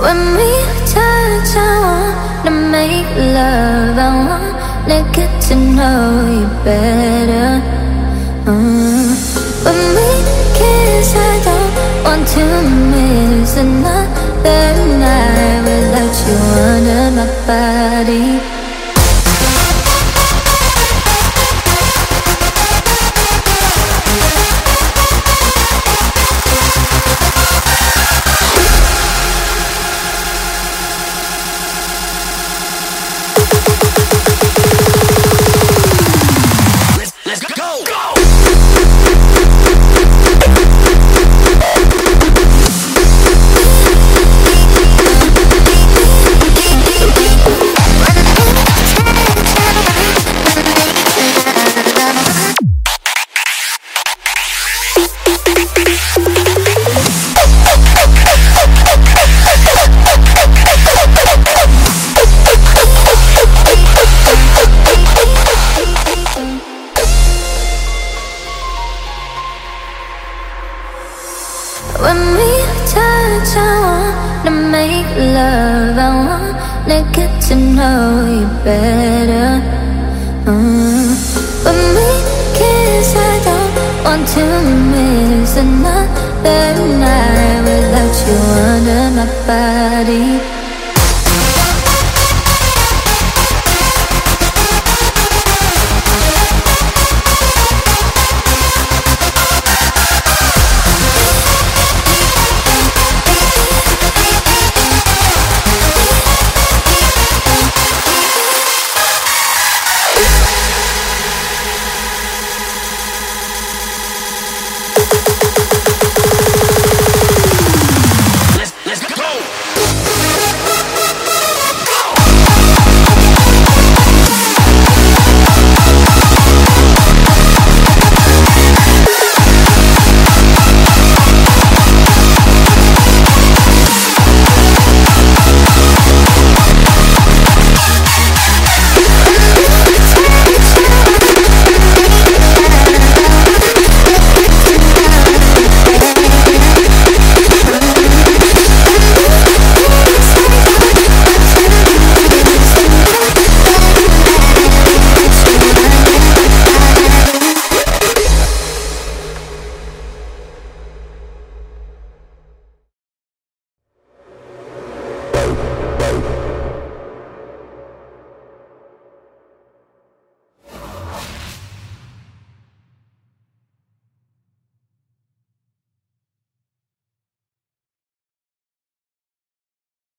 When we touch, I wanna make love. I wanna get to know you better. Uh, when we kiss, I don't want to miss another night without you under my body. When we touch, I wanna make love. I wanna get to know you better. Uh, when we kiss, I don't want to miss another night without you under my body.